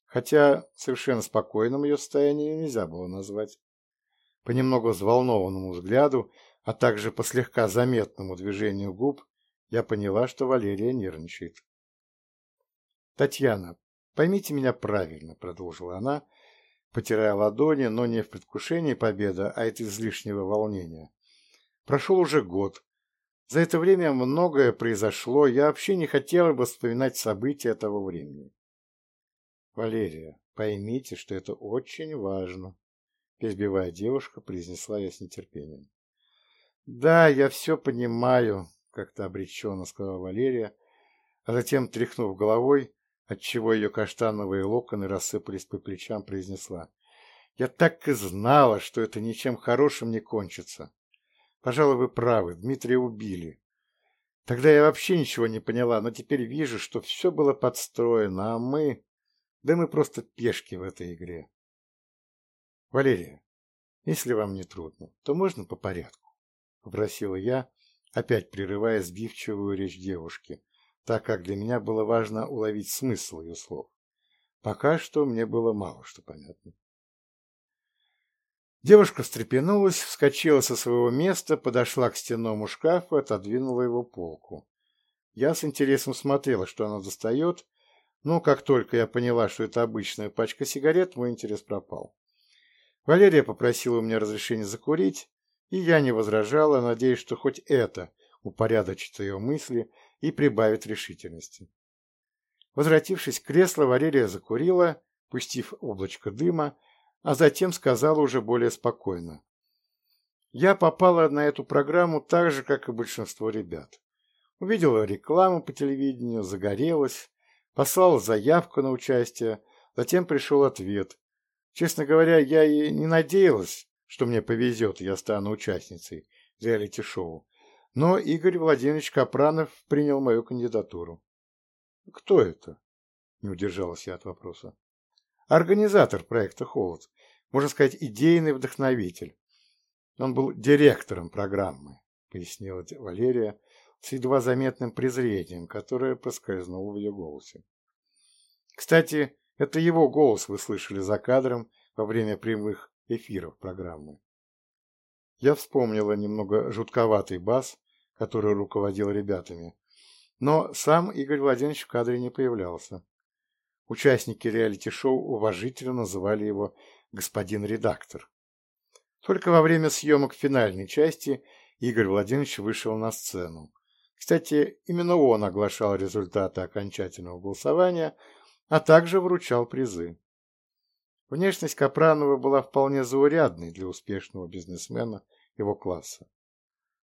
Speaker 1: Хотя совершенно спокойным ее состояние нельзя было назвать. По немного взволнованному взгляду, а также по слегка заметному движению губ, я поняла, что Валерия нервничает. «Татьяна, поймите меня правильно», — продолжила она, потирая ладони, но не в предвкушении победы, а от излишнего волнения. «Прошел уже год. За это время многое произошло, я вообще не хотела бы вспоминать события того времени». «Валерия, поймите, что это очень важно», — перебивая девушка, произнесла я с нетерпением. «Да, я все понимаю», как-то обреченно сказала Валерия, а затем, тряхнув головой, отчего ее каштановые локоны рассыпались по плечам, произнесла. «Я так и знала, что это ничем хорошим не кончится. Пожалуй, вы правы, Дмитрия убили. Тогда я вообще ничего не поняла, но теперь вижу, что все было подстроено, а мы... Да мы просто пешки в этой игре. Валерия, если вам не трудно, то можно по порядку?» — попросила я, опять прерывая сбивчивую речь девушки, так как для меня было важно уловить смысл ее слов. Пока что мне было мало что понятно. Девушка встрепенулась, вскочила со своего места, подошла к стенному шкафу и отодвинула его полку. Я с интересом смотрела, что она достает, но как только я поняла, что это обычная пачка сигарет, мой интерес пропал. Валерия попросила у меня разрешения закурить, и я не возражала, надеясь, что хоть это упорядочит ее мысли и прибавит решительности. Возвратившись в кресло, Валерия закурила, пустив облачко дыма, а затем сказала уже более спокойно. Я попала на эту программу так же, как и большинство ребят. Увидела рекламу по телевидению, загорелась, послала заявку на участие, затем пришел ответ. Честно говоря, я и не надеялась, что мне повезет, и я стану участницей реалити-шоу. Но Игорь Владимирович Капранов принял мою кандидатуру. «Кто это?» – не удержалась я от вопроса. «Организатор проекта «Холод», можно сказать, идейный вдохновитель. Он был директором программы», – пояснила Валерия с едва заметным презрением, которое проскользнуло в ее голосе. «Кстати, это его голос вы слышали за кадром во время прямых эфиров программы. Я вспомнила немного жутковатый бас, который руководил ребятами, но сам Игорь Владимирович в кадре не появлялся. Участники реалити-шоу уважительно называли его «господин редактор». Только во время съемок финальной части Игорь Владимирович вышел на сцену. Кстати, именно он оглашал результаты окончательного голосования, а также вручал призы. Внешность Капранова была вполне заурядной для успешного бизнесмена его класса.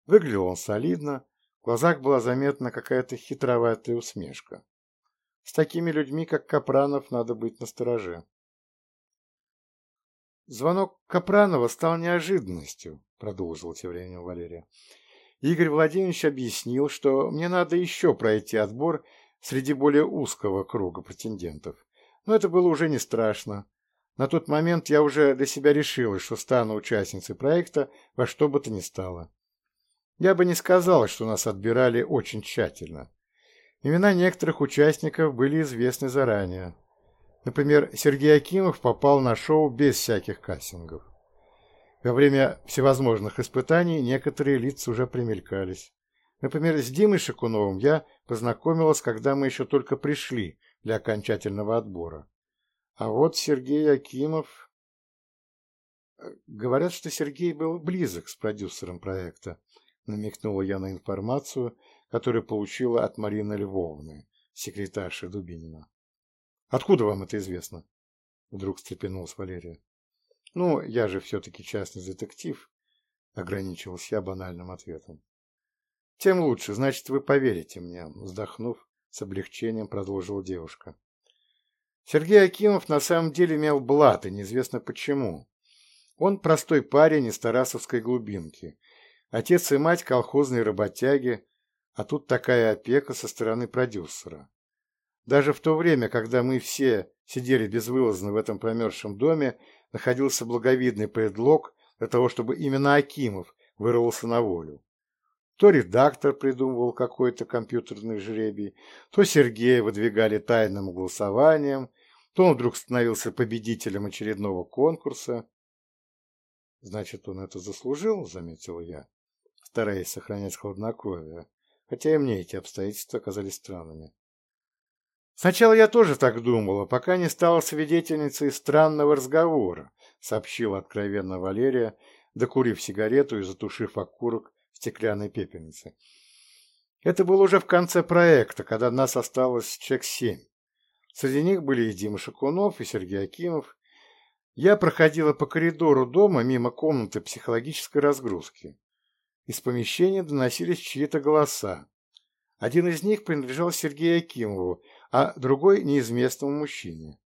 Speaker 1: Выглядел он солидно, в глазах была заметна какая-то хитроватая усмешка. С такими людьми, как Капранов, надо быть настороже. Звонок Капранова стал неожиданностью, продолжила тем временем Валерия. Игорь Владимирович объяснил, что мне надо еще пройти отбор среди более узкого круга претендентов. Но это было уже не страшно. На тот момент я уже для себя решила, что стану участницей проекта во что бы то ни стало. Я бы не сказала, что нас отбирали очень тщательно. Имена некоторых участников были известны заранее. Например, Сергей Акимов попал на шоу без всяких кастингов. Во время всевозможных испытаний некоторые лица уже примелькались. Например, с Димой Шакуновым я познакомилась, когда мы еще только пришли для окончательного отбора. А вот Сергей Акимов... Э, говорят, что Сергей был близок с продюсером проекта. Намекнула я на информацию, которую получила от Марины Львовны, секретарши Дубинина. «Откуда вам это известно?» Вдруг встрепенулась Валерия. «Ну, я же все-таки частный детектив», — ограничился я банальным ответом. «Тем лучше, значит, вы поверите мне», — вздохнув, с облегчением продолжила девушка. Сергей Акимов на самом деле имел блат, и неизвестно почему. Он простой парень из Тарасовской глубинки. Отец и мать колхозные работяги, а тут такая опека со стороны продюсера. Даже в то время, когда мы все сидели безвылазно в этом промерзшем доме, находился благовидный предлог для того, чтобы именно Акимов вырвался на волю. То редактор придумывал какой-то компьютерный жребий, то Сергея выдвигали тайным голосованием, то он вдруг становился победителем очередного конкурса. Значит, он это заслужил, заметил я, стараясь сохранять хладнокровие, хотя и мне эти обстоятельства оказались странными. Сначала я тоже так думала, пока не стала свидетельницей странного разговора, сообщила откровенно Валерия, докурив сигарету и затушив окурок в стеклянной пепельнице. Это было уже в конце проекта, когда нас осталось человек семь. Среди них были и Дима Шакунов, и Сергей Акимов. Я проходила по коридору дома мимо комнаты психологической разгрузки. Из помещения доносились чьи-то голоса. Один из них принадлежал Сергею Акимову, а другой – неизвестному мужчине.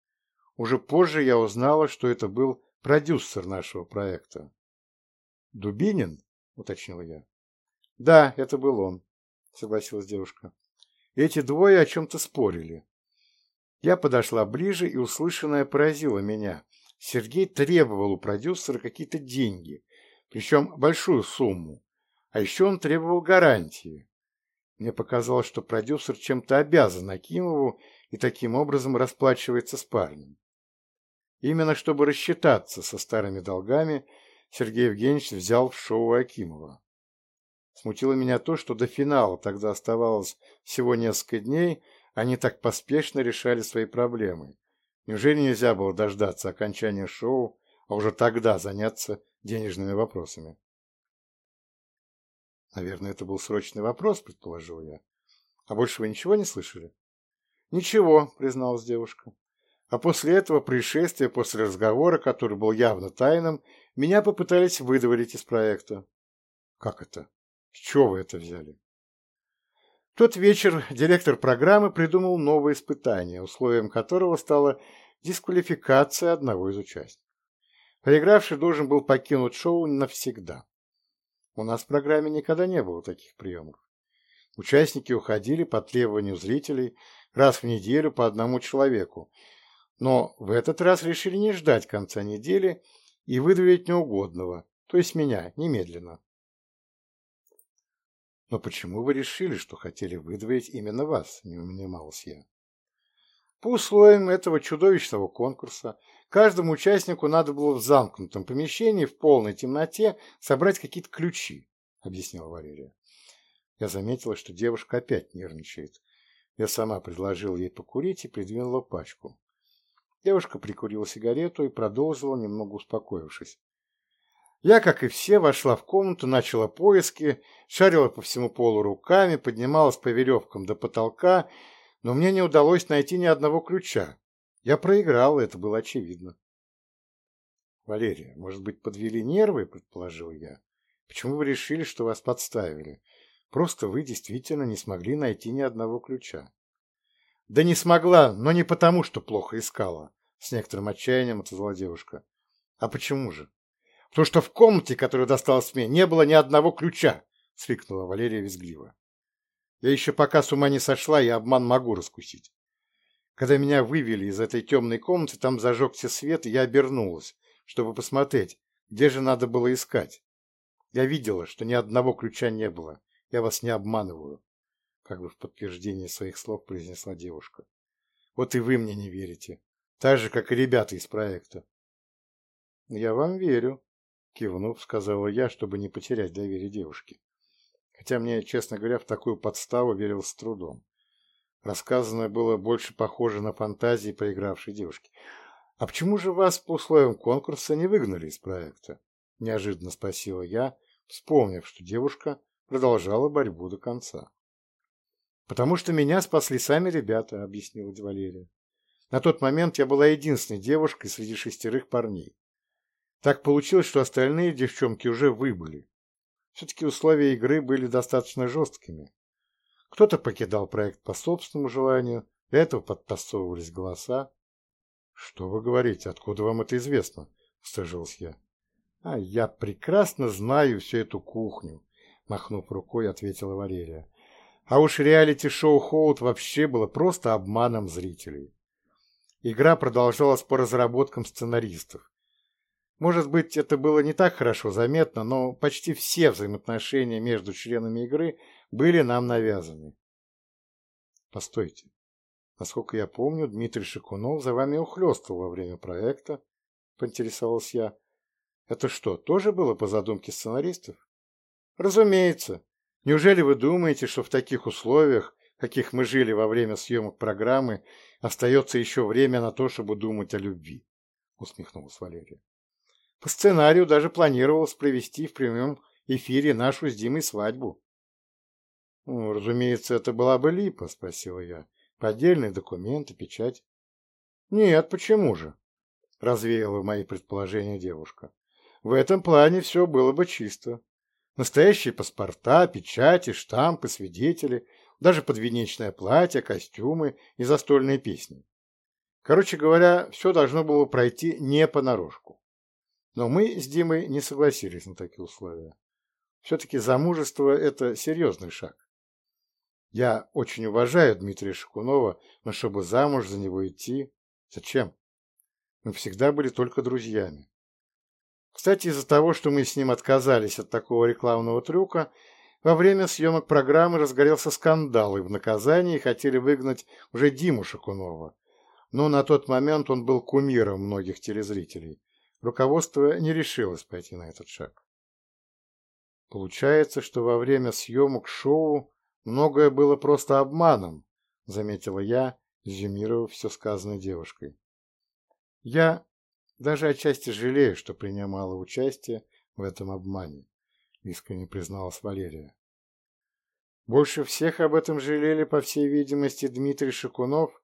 Speaker 1: Уже позже я узнала, что это был продюсер нашего проекта. «Дубинин?» – уточнила я. «Да, это был он», – согласилась девушка. Эти двое о чем-то спорили. Я подошла ближе, и услышанное поразило меня. Сергей требовал у продюсера какие-то деньги, причем большую сумму. А еще он требовал гарантии. Мне показалось, что продюсер чем-то обязан Акимову и таким образом расплачивается с парнем. Именно чтобы рассчитаться со старыми долгами, Сергей Евгеньевич взял в шоу Акимова. Смутило меня то, что до финала тогда оставалось всего несколько дней, они так поспешно решали свои проблемы. Неужели нельзя было дождаться окончания шоу, а уже тогда заняться денежными вопросами. Наверное, это был срочный вопрос, предположил я. А больше вы ничего не слышали? Ничего, призналась девушка. А после этого происшествия, после разговора, который был явно тайным, меня попытались выдворить из проекта. Как это? С чего вы это взяли? В тот вечер директор программы придумал новое испытание, условием которого стала дисквалификация одного из участников. Проигравший должен был покинуть шоу навсегда. У нас в программе никогда не было таких приемов. Участники уходили по требованию зрителей раз в неделю по одному человеку, но в этот раз решили не ждать конца недели и выдавить неугодного, то есть меня, немедленно. «Но почему вы решили, что хотели выдавить именно вас?» – не унимался я. По условиям этого чудовищного конкурса каждому участнику надо было в замкнутом помещении в полной темноте собрать какие-то ключи, объяснила Валерия. Я заметила, что девушка опять нервничает. Я сама предложила ей покурить и придвинула пачку. Девушка прикурила сигарету и продолжила, немного успокоившись. Я, как и все, вошла в комнату, начала поиски, шарила по всему полу руками, поднималась по веревкам до потолка но мне не удалось найти ни одного ключа. Я проиграл, это было очевидно. Валерия, может быть, подвели нервы, предположил я. Почему вы решили, что вас подставили? Просто вы действительно не смогли найти ни одного ключа. Да не смогла, но не потому, что плохо искала, с некоторым отчаянием отозвала девушка. А почему же? Потому что в комнате, которая досталась мне, не было ни одного ключа, свикнула Валерия визгливо. Я еще пока с ума не сошла, и обман могу раскусить. Когда меня вывели из этой темной комнаты, там зажегся свет, и я обернулась, чтобы посмотреть, где же надо было искать. Я видела, что ни одного ключа не было. Я вас не обманываю, как бы в подтверждение своих слов произнесла девушка. Вот и вы мне не верите, так же, как и ребята из проекта. Я вам верю, кивнув, сказала я, чтобы не потерять доверие девушки хотя мне, честно говоря, в такую подставу верил с трудом. Рассказанное было больше похоже на фантазии проигравшей девушки. «А почему же вас по условиям конкурса не выгнали из проекта?» – неожиданно спросила я, вспомнив, что девушка продолжала борьбу до конца. «Потому что меня спасли сами ребята», – объяснила Валерия. «На тот момент я была единственной девушкой среди шестерых парней. Так получилось, что остальные девчонки уже выбыли. Все-таки условия игры были достаточно жесткими. Кто-то покидал проект по собственному желанию, для этого подтасовывались голоса. — Что вы говорите? Откуда вам это известно? — стыжился я. — А я прекрасно знаю всю эту кухню, — махнув рукой, ответила Валерия. А уж реалити-шоу «Хоут» вообще было просто обманом зрителей. Игра продолжалась по разработкам сценаристов. Может быть, это было не так хорошо заметно, но почти все взаимоотношения между членами игры были нам навязаны. Постойте. Насколько я помню, Дмитрий Шикунов за вами ухлёстывал во время проекта, поинтересовался я. Это что, тоже было по задумке сценаристов? Разумеется. Неужели вы думаете, что в таких условиях, каких мы жили во время съемок программы, остается еще время на то, чтобы думать о любви? Усмехнулась Валерия. По сценарию даже планировалось провести в прямом эфире нашу с Димой свадьбу. Ну, разумеется, это была бы липа, спросила я. Поддельные документы, печать. Нет, почему же? Развеяла мои предположения девушка. В этом плане все было бы чисто. Настоящие паспорта, печати, штампы, свидетели, даже подвенечное платье, костюмы и застольные песни. Короче говоря, все должно было пройти не понарошку. Но мы с Димой не согласились на такие условия. Все-таки замужество – это серьезный шаг. Я очень уважаю Дмитрия Шакунова, но чтобы замуж за него идти, зачем? Мы всегда были только друзьями. Кстати, из-за того, что мы с ним отказались от такого рекламного трюка, во время съемок программы разгорелся скандал, и в наказании хотели выгнать уже Диму Шакунова. Но на тот момент он был кумиром многих телезрителей, руководство не решилось пойти на этот шаг. Получается, что во время съемок шоу многое было просто обманом, заметила я, резюмировав все сказанное девушкой. Я Даже отчасти жалею, что принимала участие в этом обмане, искренне призналась Валерия. Больше всех об этом жалели, по всей видимости, Дмитрий Шикунов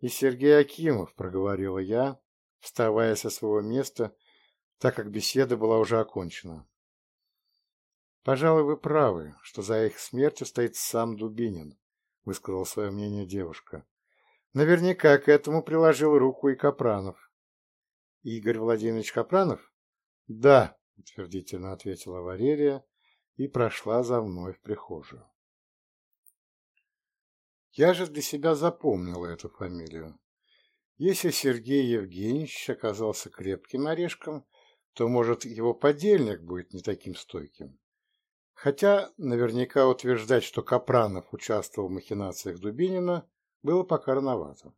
Speaker 1: и Сергей Акимов, проговорила я, вставая со своего места, так как беседа была уже окончена. «Пожалуй, вы правы, что за их смертью стоит сам Дубинин», — высказал свое мнение девушка. «Наверняка к этому приложил руку и Капранов». «Игорь Владимирович Капранов?» «Да», — утвердительно ответила Валерия и прошла за мной в прихожую. Я же для себя запомнила эту фамилию. Если Сергей Евгеньевич оказался крепким орешком, то, может, его подельник будет не таким стойким. Хотя наверняка утверждать, что Капранов участвовал в махинациях Дубинина, было пока рановато.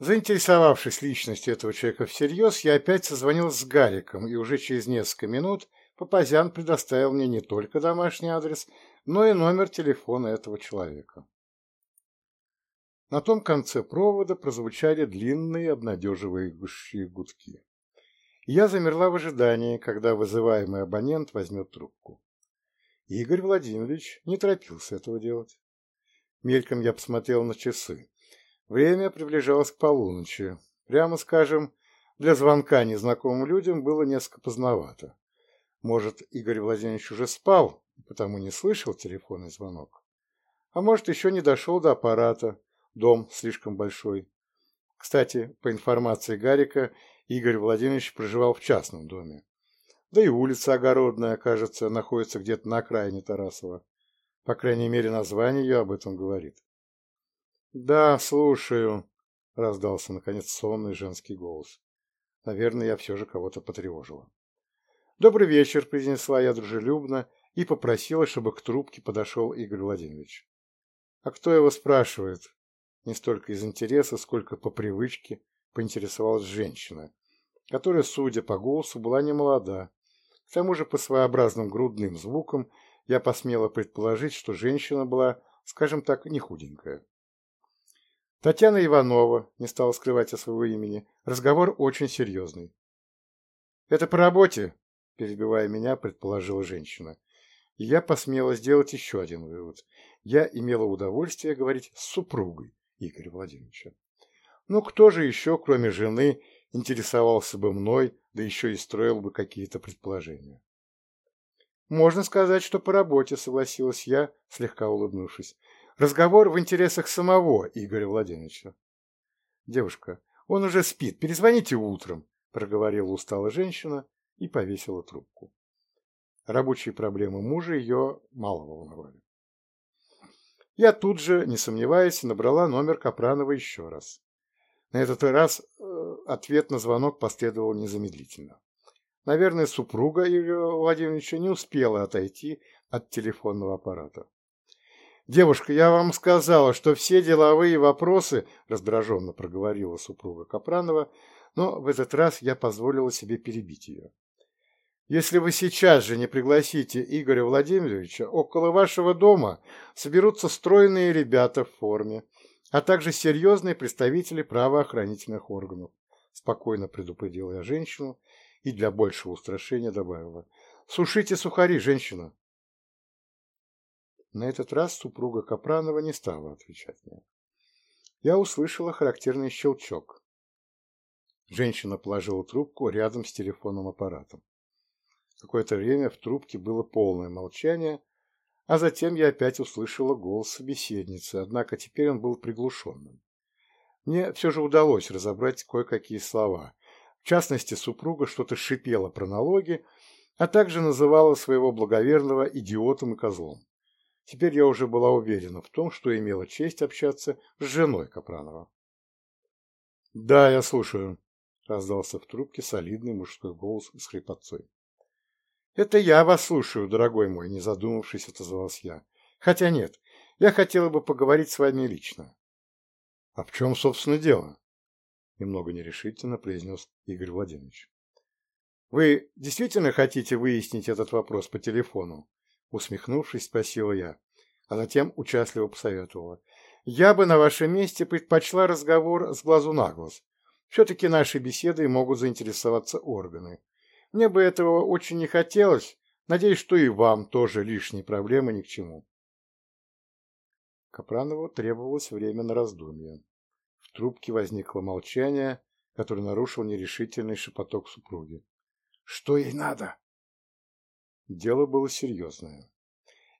Speaker 1: Заинтересовавшись личностью этого человека всерьез, я опять созвонил с Гариком, и уже через несколько минут Папазян предоставил мне не только домашний адрес, но и номер телефона этого человека. На том конце провода прозвучали длинные обнадеживающие гудки. Я замерла в ожидании, когда вызываемый абонент возьмет трубку. Игорь Владимирович не торопился этого делать. Мельком я посмотрел на часы. Время приближалось к полуночи. Прямо скажем, для звонка незнакомым людям было несколько поздновато. Может, Игорь Владимирович уже спал, потому не слышал телефонный звонок. А может, еще не дошел до аппарата, дом слишком большой. Кстати, по информации Гарика, Игорь Владимирович проживал в частном доме. Да и улица Огородная, кажется, находится где-то на окраине Тарасова. По крайней мере, название ее об этом говорит. «Да, слушаю», — раздался, наконец, сонный женский голос. Наверное, я все же кого-то потревожила. «Добрый вечер», — произнесла я дружелюбно и попросила, чтобы к трубке подошел Игорь Владимирович. «А кто его спрашивает?» Не столько из интереса, сколько по привычке поинтересовалась женщина, которая, судя по голосу, была не молода. К тому же по своеобразным грудным звукам я посмела предположить, что женщина была, скажем так, не худенькая. Татьяна Иванова не стала скрывать о своего имени. Разговор очень серьезный. «Это по работе?» – перебивая меня, предположила женщина. И я посмела сделать еще один вывод. Я имела удовольствие говорить с супругой Игоря Владимировича. Ну, кто же еще, кроме жены, интересовался бы мной, да еще и строил бы какие-то предположения? Можно сказать, что по работе, согласилась я, слегка улыбнувшись. Разговор в интересах самого Игоря Владимировича. Девушка, он уже спит, перезвоните утром, проговорила устала женщина и повесила трубку. Рабочие проблемы мужа ее мало волновали. Я тут же, не сомневаясь, набрала номер Капранова еще раз. На этот раз э, ответ на звонок последовал незамедлительно. Наверное, супруга Игоря Владимировича не успела отойти от телефонного аппарата. «Девушка, я вам сказала, что все деловые вопросы...» — раздраженно проговорила супруга Капранова, но в этот раз я позволила себе перебить ее. «Если вы сейчас же не пригласите Игоря Владимировича, около вашего дома соберутся стройные ребята в форме, а также серьезные представители правоохранительных органов», — спокойно предупредила я женщину и для большего устрашения добавила. «Сушите сухари, женщина!» На этот раз супруга Капранова не стала отвечать мне. Я услышала характерный щелчок. Женщина положила трубку рядом с телефонным аппаратом. Какое-то время в трубке было полное молчание, а затем я опять услышала голос собеседницы, однако теперь он был приглушенным. Мне все же удалось разобрать кое-какие слова. В частности, супруга что-то шипела про налоги, а также называла своего благоверного идиотом и козлом. Теперь я уже была уверена в том, что имела честь общаться с женой Капранова. «Да, я слушаю», — раздался в трубке солидный мужской голос с хрипотцой. «Это я вас слушаю, дорогой мой», — не задумавшись, отозвалась я. «Хотя нет, я хотела бы поговорить с вами лично». «А в чем, собственно, дело?» — немного нерешительно произнес Игорь Владимирович. «Вы действительно хотите выяснить этот вопрос по телефону?» Усмехнувшись, спросила я, а затем участливо посоветовала. Я бы на вашем месте предпочла разговор с глазу на глаз. Все-таки нашей беседой могут заинтересоваться органы. Мне бы этого очень не хотелось. Надеюсь, что и вам тоже лишние проблемы ни к чему. Капранову требовалось время на раздумье. В трубке возникло молчание, которое нарушил нерешительный шепоток супруги. «Что ей надо?» Дело было серьезное.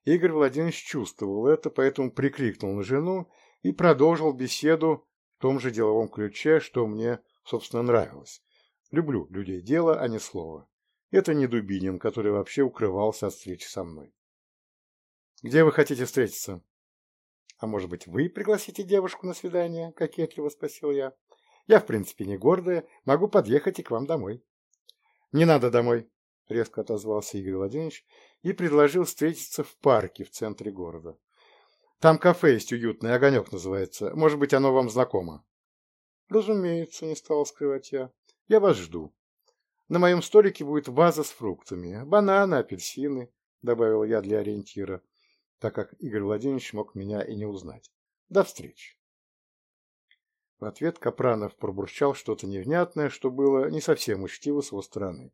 Speaker 1: Игорь Владимирович чувствовал это, поэтому прикрикнул на жену и продолжил беседу в том же деловом ключе, что мне, собственно, нравилось. Люблю людей дела, а не слова. Это не Дубинин, который вообще укрывался от встречи со мной. «Где вы хотите встретиться?» «А может быть, вы пригласите девушку на свидание?» – кокетливо спросил я. «Я, в принципе, не гордая, могу подъехать и к вам домой». «Не надо домой», – резко отозвался Игорь Владимирович и предложил встретиться в парке в центре города. «Там кафе есть уютное, огонек называется. Может быть, оно вам знакомо?» «Разумеется», – не стал скрывать я. «Я вас жду. На моем столике будет ваза с фруктами, бананы, апельсины», – добавил я для ориентира так как Игорь Владимирович мог меня и не узнать. До встречи. В ответ Капранов пробурчал что-то невнятное, что было не совсем учтиво с его стороны.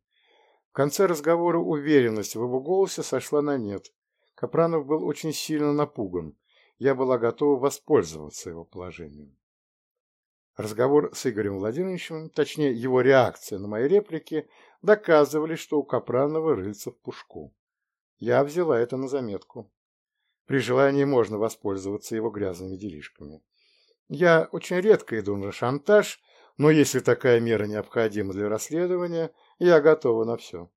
Speaker 1: В конце разговора уверенность в его голосе сошла на нет. Капранов был очень сильно напуган. Я была готова воспользоваться его положением. Разговор с Игорем Владимировичем, точнее его реакция на мои реплики, доказывали, что у Капранова рыльца в пушку. Я взяла это на заметку. При желании можно воспользоваться его грязными делишками. Я очень редко иду на шантаж, но если такая мера необходима для расследования, я готова на все.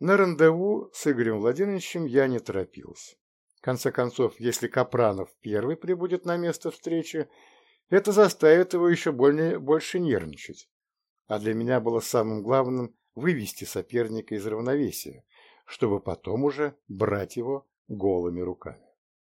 Speaker 1: На рандеву с Игорем Владимировичем я не торопился. В конце концов, если Капранов первый прибудет на место встречи, это заставит его еще более, больше нервничать. А для меня было самым главным вывести соперника из равновесия, чтобы потом уже брать его голыми руками.